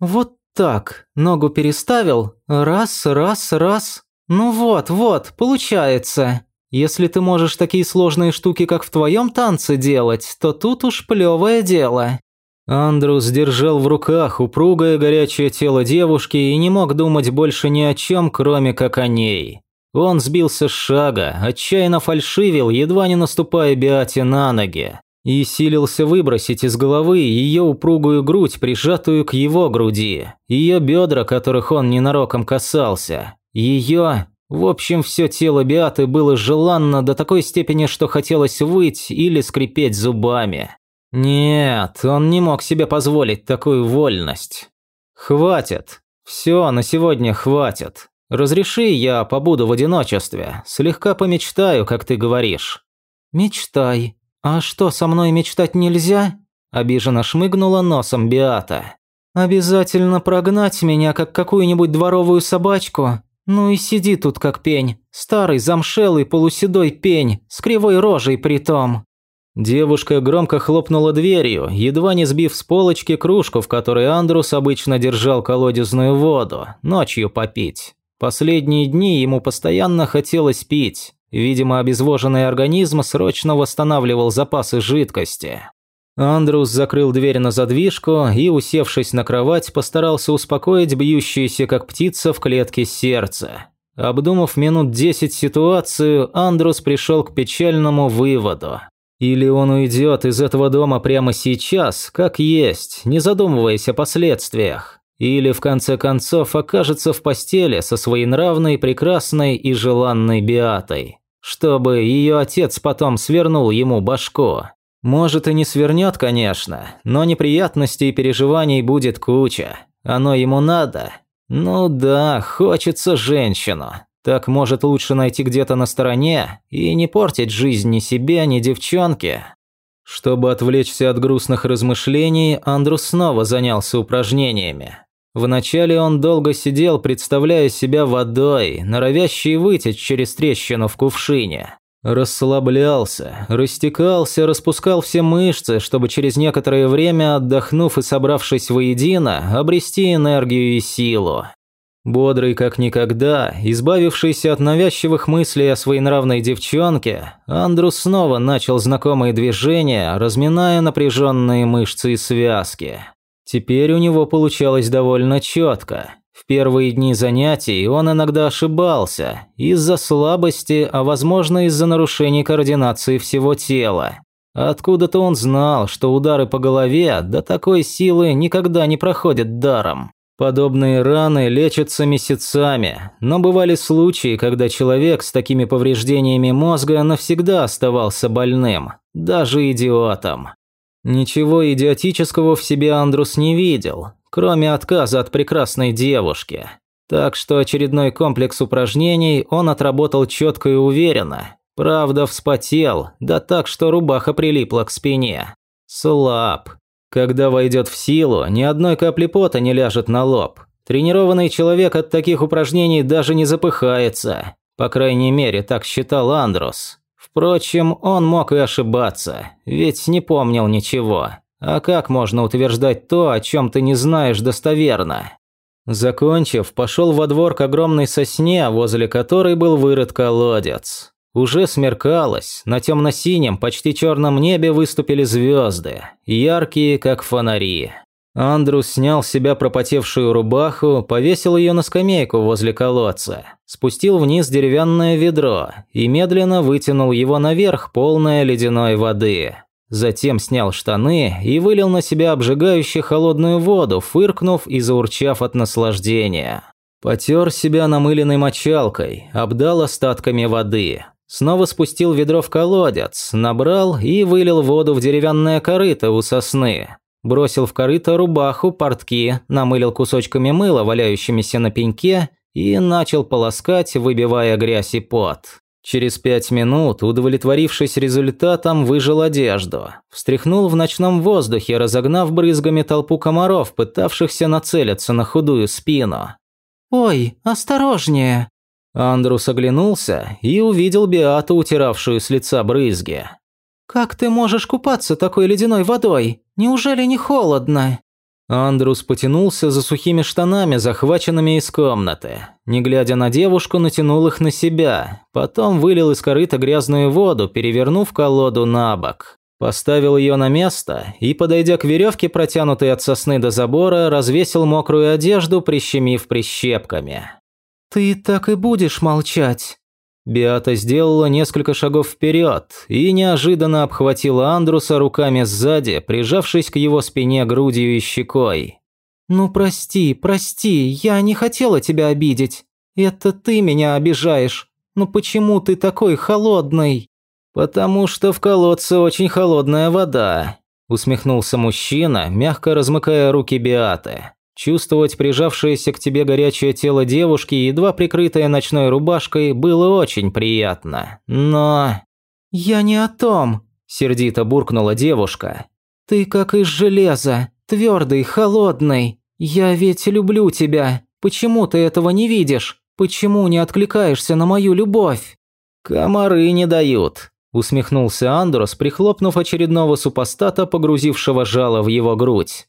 Вот так, ногу переставил, раз, раз, раз. Ну вот, вот, получается. Если ты можешь такие сложные штуки, как в твоем танце делать, то тут уж плевое дело. Андрус держал в руках упругое горячее тело девушки и не мог думать больше ни о чем, кроме как о ней. Он сбился с шага, отчаянно фальшивил, едва не наступая Беате на ноги, и силился выбросить из головы ее упругую грудь, прижатую к его груди, ее бедра, которых он ненароком касался, ее... В общем, все тело Беаты было желанно до такой степени, что хотелось выть или скрипеть зубами. Нет, он не мог себе позволить такую вольность. Хватит. Все, на сегодня хватит. Разреши, я побуду в одиночестве, слегка помечтаю, как ты говоришь. Мечтай. А что, со мной мечтать нельзя? Обиженно шмыгнула носом Биата. Обязательно прогнать меня, как какую-нибудь дворовую собачку? Ну и сиди тут как пень. Старый, замшелый, полуседой пень, с кривой рожей притом. Девушка громко хлопнула дверью, едва не сбив с полочки кружку, в которой Андрус обычно держал колодезную воду, ночью попить. Последние дни ему постоянно хотелось пить. Видимо, обезвоженный организм срочно восстанавливал запасы жидкости. Андрус закрыл дверь на задвижку и, усевшись на кровать, постарался успокоить бьющееся как птица в клетке сердце. Обдумав минут десять ситуацию, Андрус пришел к печальному выводу. Или он уйдет из этого дома прямо сейчас, как есть, не задумываясь о последствиях. Или в конце концов окажется в постели со своей нравной, прекрасной и желанной Биатой, чтобы ее отец потом свернул ему башку. Может и не свернет, конечно, но неприятностей и переживаний будет куча. Оно ему надо. Ну да, хочется женщину. Так может лучше найти где-то на стороне и не портить жизнь ни себе, ни девчонке. Чтобы отвлечься от грустных размышлений, Андрус снова занялся упражнениями. Вначале он долго сидел, представляя себя водой, норовящей вытечь через трещину в кувшине. Расслаблялся, растекался, распускал все мышцы, чтобы через некоторое время, отдохнув и собравшись воедино, обрести энергию и силу. Бодрый как никогда, избавившийся от навязчивых мыслей о своенравной девчонке, Андрус снова начал знакомые движения, разминая напряженные мышцы и связки. Теперь у него получалось довольно четко. В первые дни занятий он иногда ошибался из-за слабости, а возможно из-за нарушений координации всего тела. Откуда-то он знал, что удары по голове до такой силы никогда не проходят даром. Подобные раны лечатся месяцами, но бывали случаи, когда человек с такими повреждениями мозга навсегда оставался больным, даже идиотом. Ничего идиотического в себе Андрус не видел, кроме отказа от прекрасной девушки. Так что очередной комплекс упражнений он отработал четко и уверенно. Правда, вспотел, да так, что рубаха прилипла к спине. Слаб. Когда войдет в силу, ни одной капли пота не ляжет на лоб. Тренированный человек от таких упражнений даже не запыхается. По крайней мере, так считал Андрус. Впрочем, он мог и ошибаться, ведь не помнил ничего. А как можно утверждать то, о чем ты не знаешь достоверно? Закончив, пошел во двор к огромной сосне, возле которой был вырыт колодец. Уже смеркалось, на темно-синем, почти черном небе выступили звезды, яркие, как фонари. Андрус снял с себя пропотевшую рубаху, повесил ее на скамейку возле колодца, спустил вниз деревянное ведро и медленно вытянул его наверх, полное ледяной воды. Затем снял штаны и вылил на себя обжигающую холодную воду, фыркнув и заурчав от наслаждения. Потер себя намыленной мочалкой, обдал остатками воды. Снова спустил ведро в колодец, набрал и вылил воду в деревянное корыто у сосны. Бросил в корыто рубаху, портки, намылил кусочками мыла, валяющимися на пеньке, и начал полоскать, выбивая грязь и пот. Через пять минут, удовлетворившись результатом, выжил одежду. Встряхнул в ночном воздухе, разогнав брызгами толпу комаров, пытавшихся нацелиться на худую спину. «Ой, осторожнее!» Андрус оглянулся и увидел Беату, утиравшую с лица брызги. «Как ты можешь купаться такой ледяной водой? Неужели не холодно?» Андрус потянулся за сухими штанами, захваченными из комнаты. Не глядя на девушку, натянул их на себя. Потом вылил из корыта грязную воду, перевернув колоду на бок. Поставил ее на место и, подойдя к веревке, протянутой от сосны до забора, развесил мокрую одежду, прищемив прищепками. «Ты так и будешь молчать?» Биата сделала несколько шагов вперед и неожиданно обхватила Андруса руками сзади, прижавшись к его спине грудью и щекой. «Ну прости, прости, я не хотела тебя обидеть. Это ты меня обижаешь. Ну почему ты такой холодный?» «Потому что в колодце очень холодная вода», – усмехнулся мужчина, мягко размыкая руки Биаты. Чувствовать прижавшееся к тебе горячее тело девушки, едва прикрытое ночной рубашкой, было очень приятно. Но... «Я не о том», – сердито буркнула девушка. «Ты как из железа, твердый, холодный. Я ведь люблю тебя. Почему ты этого не видишь? Почему не откликаешься на мою любовь?» «Комары не дают», – усмехнулся Андрос, прихлопнув очередного супостата, погрузившего жало в его грудь.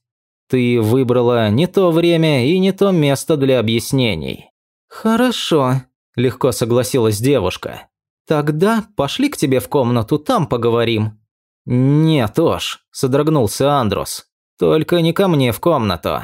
Ты выбрала не то время и не то место для объяснений. Хорошо, легко согласилась девушка. Тогда пошли к тебе в комнату, там поговорим. Нет уж, содрогнулся Андрус. Только не ко мне в комнату.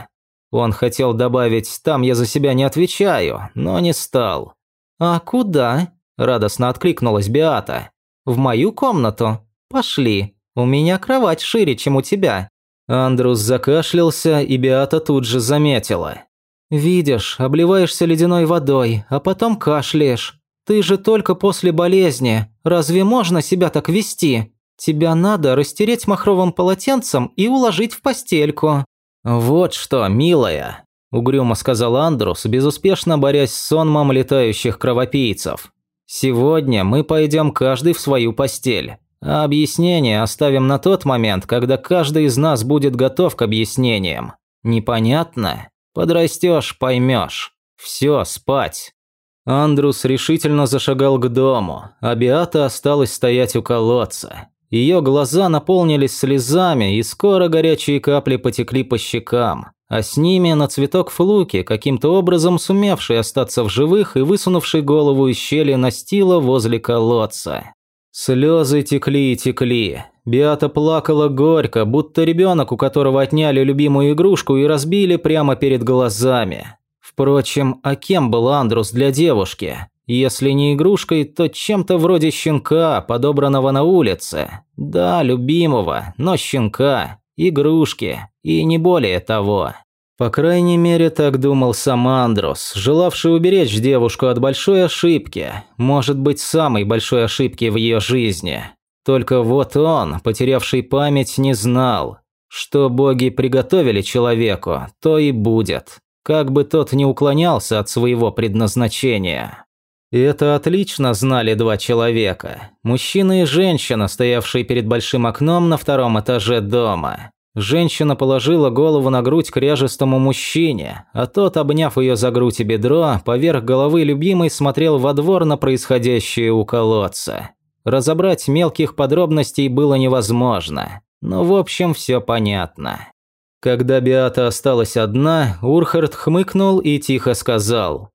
Он хотел добавить «там я за себя не отвечаю», но не стал. «А куда?» – радостно откликнулась Биата. «В мою комнату? Пошли. У меня кровать шире, чем у тебя. Андрус закашлялся, и Биата тут же заметила. «Видишь, обливаешься ледяной водой, а потом кашляешь. Ты же только после болезни. Разве можно себя так вести? Тебя надо растереть махровым полотенцем и уложить в постельку». «Вот что, милая», – угрюмо сказал Андрус, безуспешно борясь с сонмом летающих кровопийцев. «Сегодня мы пойдем каждый в свою постель. А объяснение оставим на тот момент, когда каждый из нас будет готов к объяснениям. Непонятно? Подрастешь, поймешь. Все, спать. Андрус решительно зашагал к дому, а Биата осталась стоять у колодца. Ее глаза наполнились слезами, и скоро горячие капли потекли по щекам, а с ними на цветок флуки, каким-то образом сумевший остаться в живых и высунувший голову из щели настила возле колодца. Слезы текли и текли. Биата плакала горько, будто ребенок, у которого отняли любимую игрушку и разбили прямо перед глазами. Впрочем, а кем был Андрус для девушки? Если не игрушкой, то чем-то вроде щенка, подобранного на улице. Да, любимого, но щенка, игрушки, и не более того. По крайней мере, так думал сам Андрос, желавший уберечь девушку от большой ошибки, может быть, самой большой ошибки в ее жизни. Только вот он, потерявший память, не знал, что боги приготовили человеку, то и будет, как бы тот ни уклонялся от своего предназначения. И это отлично знали два человека, мужчина и женщина, стоявшие перед большим окном на втором этаже дома. Женщина положила голову на грудь кряжестому мужчине, а тот, обняв ее за грудь и бедро, поверх головы любимой смотрел во двор на происходящее у колодца. Разобрать мелких подробностей было невозможно, но в общем все понятно. Когда Биата осталась одна, Урхард хмыкнул и тихо сказал.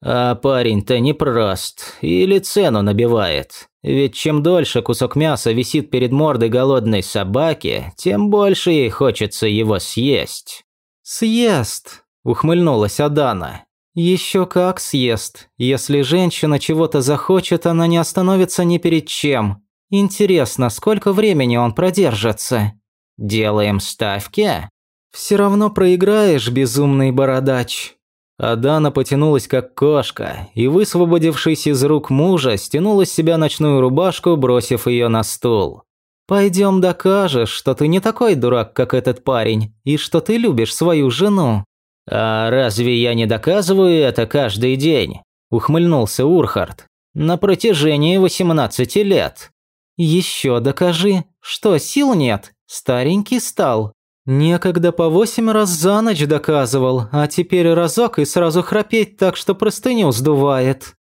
«А парень-то непрост, или цену набивает. Ведь чем дольше кусок мяса висит перед мордой голодной собаки, тем больше ей хочется его съесть. «Съест», – ухмыльнулась Адана. «Еще как съест. Если женщина чего-то захочет, она не остановится ни перед чем. Интересно, сколько времени он продержится?» «Делаем ставки?» «Все равно проиграешь, безумный бородач», Адана потянулась как кошка и, высвободившись из рук мужа, стянула с себя ночную рубашку, бросив ее на стул. «Пойдем докажешь, что ты не такой дурак, как этот парень, и что ты любишь свою жену». «А разве я не доказываю это каждый день?» – ухмыльнулся Урхард. «На протяжении 18 лет». «Еще докажи, что сил нет, старенький стал». Некогда по восемь раз за ночь доказывал, а теперь разок и сразу храпеть так, что простыню сдувает.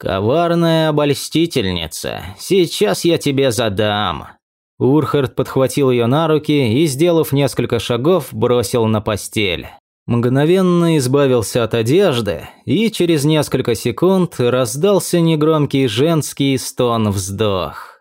Коварная обольстительница, сейчас я тебе задам. Урхард подхватил ее на руки и, сделав несколько шагов, бросил на постель. Мгновенно избавился от одежды, и через несколько секунд раздался негромкий женский стон-вздох.